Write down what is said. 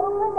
Oh my God.